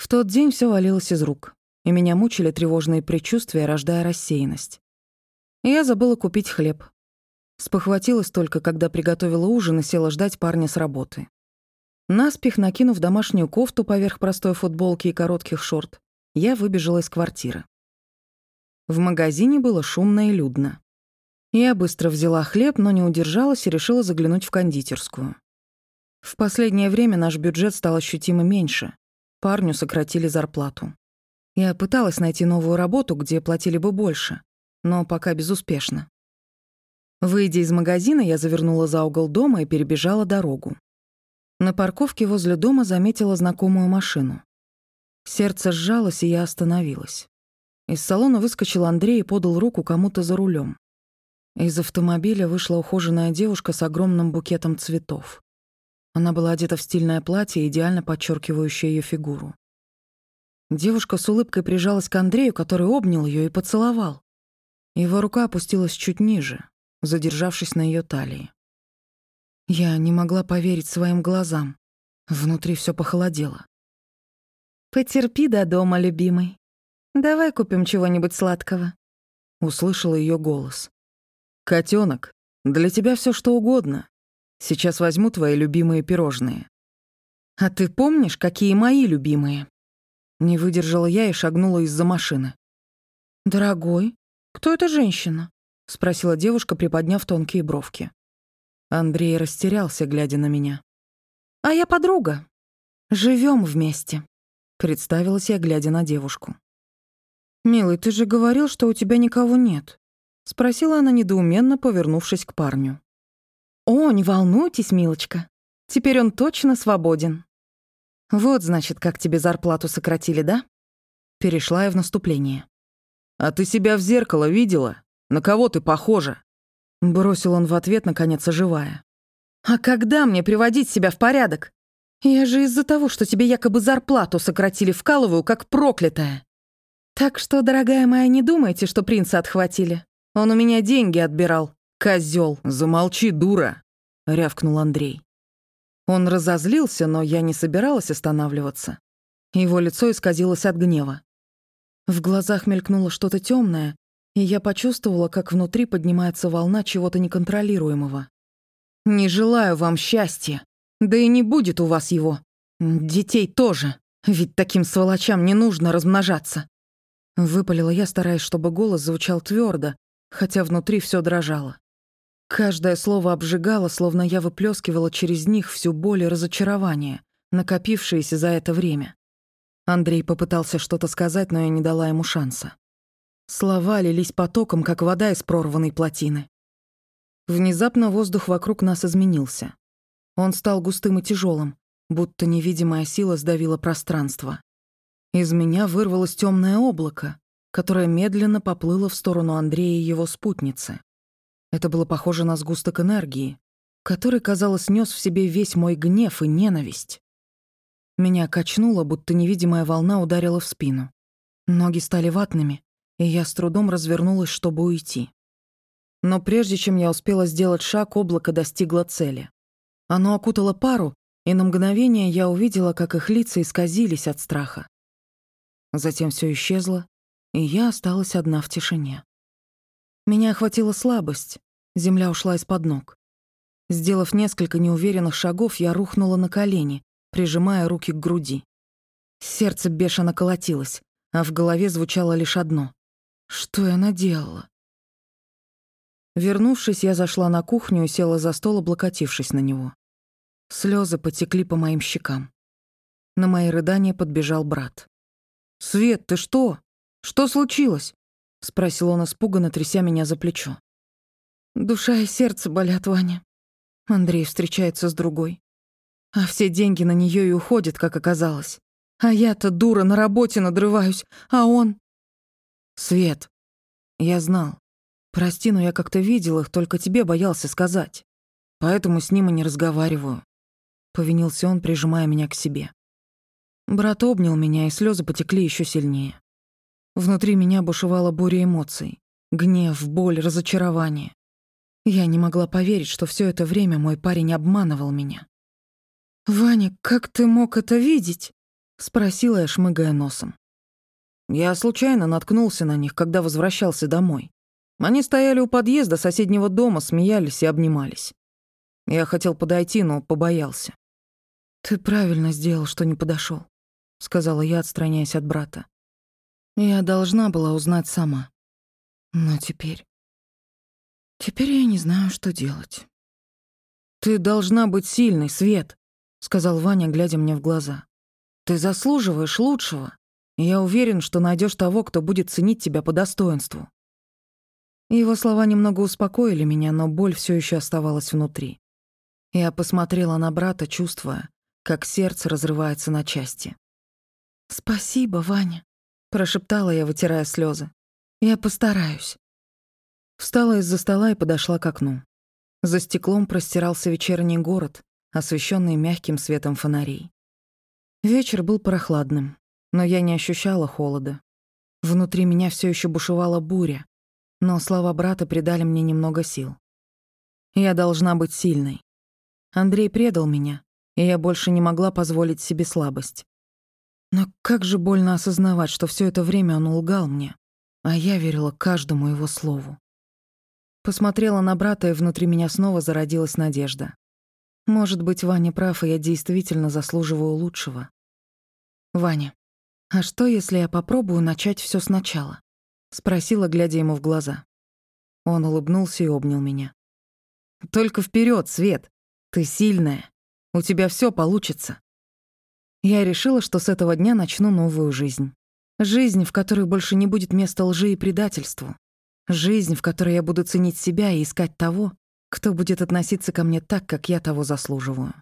В тот день все валилось из рук, и меня мучили тревожные предчувствия, рождая рассеянность. Я забыла купить хлеб. Спохватилась только, когда приготовила ужин и села ждать парня с работы. Наспех, накинув домашнюю кофту поверх простой футболки и коротких шорт, я выбежала из квартиры. В магазине было шумно и людно. Я быстро взяла хлеб, но не удержалась и решила заглянуть в кондитерскую. В последнее время наш бюджет стал ощутимо меньше. Парню сократили зарплату. Я пыталась найти новую работу, где платили бы больше, но пока безуспешно. Выйдя из магазина, я завернула за угол дома и перебежала дорогу. На парковке возле дома заметила знакомую машину. Сердце сжалось, и я остановилась. Из салона выскочил Андрей и подал руку кому-то за рулем. Из автомобиля вышла ухоженная девушка с огромным букетом цветов. Она была одета в стильное платье, идеально подчеркивающее ее фигуру. Девушка с улыбкой прижалась к Андрею, который обнял ее и поцеловал. Его рука опустилась чуть ниже, задержавшись на ее талии. Я не могла поверить своим глазам. Внутри все похолодело. «Потерпи до дома, любимый. Давай купим чего-нибудь сладкого», — услышала ее голос. Котенок, для тебя все что угодно. Сейчас возьму твои любимые пирожные». «А ты помнишь, какие мои любимые?» Не выдержала я и шагнула из-за машины. «Дорогой, кто эта женщина?» — спросила девушка, приподняв тонкие бровки. Андрей растерялся, глядя на меня. «А я подруга. Живем вместе», — представилась я, глядя на девушку. «Милый, ты же говорил, что у тебя никого нет», — спросила она недоуменно, повернувшись к парню. «О, не волнуйтесь, милочка. Теперь он точно свободен». «Вот, значит, как тебе зарплату сократили, да?» Перешла я в наступление. «А ты себя в зеркало видела? На кого ты похожа?» Бросил он в ответ, наконец оживая. «А когда мне приводить себя в порядок? Я же из-за того, что тебе якобы зарплату сократили, вкалываю, как проклятая. Так что, дорогая моя, не думайте, что принца отхватили. Он у меня деньги отбирал, козел. «Замолчи, дура!» — рявкнул Андрей. Он разозлился, но я не собиралась останавливаться. Его лицо исказилось от гнева. В глазах мелькнуло что-то темное, и я почувствовала, как внутри поднимается волна чего-то неконтролируемого. «Не желаю вам счастья, да и не будет у вас его. Детей тоже, ведь таким сволочам не нужно размножаться». Выпалила я, стараясь, чтобы голос звучал твердо, хотя внутри все дрожало. Каждое слово обжигало, словно я выплескивала через них всю боль и разочарование, накопившиеся за это время. Андрей попытался что-то сказать, но я не дала ему шанса. Слова лились потоком, как вода из прорванной плотины. Внезапно воздух вокруг нас изменился. Он стал густым и тяжелым, будто невидимая сила сдавила пространство. Из меня вырвалось темное облако, которое медленно поплыло в сторону Андрея и его спутницы. Это было похоже на сгусток энергии, который, казалось, нес в себе весь мой гнев и ненависть. Меня качнуло, будто невидимая волна ударила в спину. Ноги стали ватными, и я с трудом развернулась, чтобы уйти. Но прежде чем я успела сделать шаг, облако достигло цели. Оно окутало пару, и на мгновение я увидела, как их лица исказились от страха. Затем все исчезло, и я осталась одна в тишине. Меня охватила слабость, земля ушла из-под ног. Сделав несколько неуверенных шагов, я рухнула на колени, прижимая руки к груди. Сердце бешено колотилось, а в голове звучало лишь одно что я наделала? Вернувшись, я зашла на кухню и села за стол, облокотившись на него. Слезы потекли по моим щекам. На мои рыдания подбежал брат. «Свет, ты что? Что случилось?» — спросил он испуганно, тряся меня за плечо. «Душа и сердце болят, Ваня. Андрей встречается с другой. А все деньги на нее и уходят, как оказалось. А я-то, дура, на работе надрываюсь, а он...» «Свет, я знал. Прости, но я как-то видел их, только тебе боялся сказать. Поэтому с ним и не разговариваю». Повинился он, прижимая меня к себе. Брат обнял меня, и слезы потекли еще сильнее. Внутри меня бушевала буря эмоций. Гнев, боль, разочарование. Я не могла поверить, что все это время мой парень обманывал меня. «Ваня, как ты мог это видеть?» Спросила я, шмыгая носом. Я случайно наткнулся на них, когда возвращался домой. Они стояли у подъезда соседнего дома, смеялись и обнимались. Я хотел подойти, но побоялся. «Ты правильно сделал, что не подошел, сказала я, отстраняясь от брата. «Я должна была узнать сама. Но теперь... Теперь я не знаю, что делать». «Ты должна быть сильной, Свет», — сказал Ваня, глядя мне в глаза. «Ты заслуживаешь лучшего. я уверен, что найдешь того, кто будет ценить тебя по достоинству». Его слова немного успокоили меня, но боль все еще оставалась внутри. Я посмотрела на брата, чувствуя, как сердце разрывается на части. «Спасибо, Ваня», — прошептала я, вытирая слезы. «Я постараюсь». Встала из-за стола и подошла к окну. За стеклом простирался вечерний город, освещенный мягким светом фонарей. Вечер был прохладным, но я не ощущала холода. Внутри меня все еще бушевала буря, но слова брата придали мне немного сил. Я должна быть сильной. Андрей предал меня, и я больше не могла позволить себе слабость. Но как же больно осознавать, что все это время он лгал мне, а я верила каждому его слову. Посмотрела на брата, и внутри меня снова зародилась надежда. Может быть, Ваня прав, и я действительно заслуживаю лучшего. «Ваня, а что, если я попробую начать все сначала?» — спросила, глядя ему в глаза. Он улыбнулся и обнял меня. «Только вперед, Свет! Ты сильная. У тебя все получится. Я решила, что с этого дня начну новую жизнь. Жизнь, в которой больше не будет места лжи и предательству. Жизнь, в которой я буду ценить себя и искать того, кто будет относиться ко мне так, как я того заслуживаю.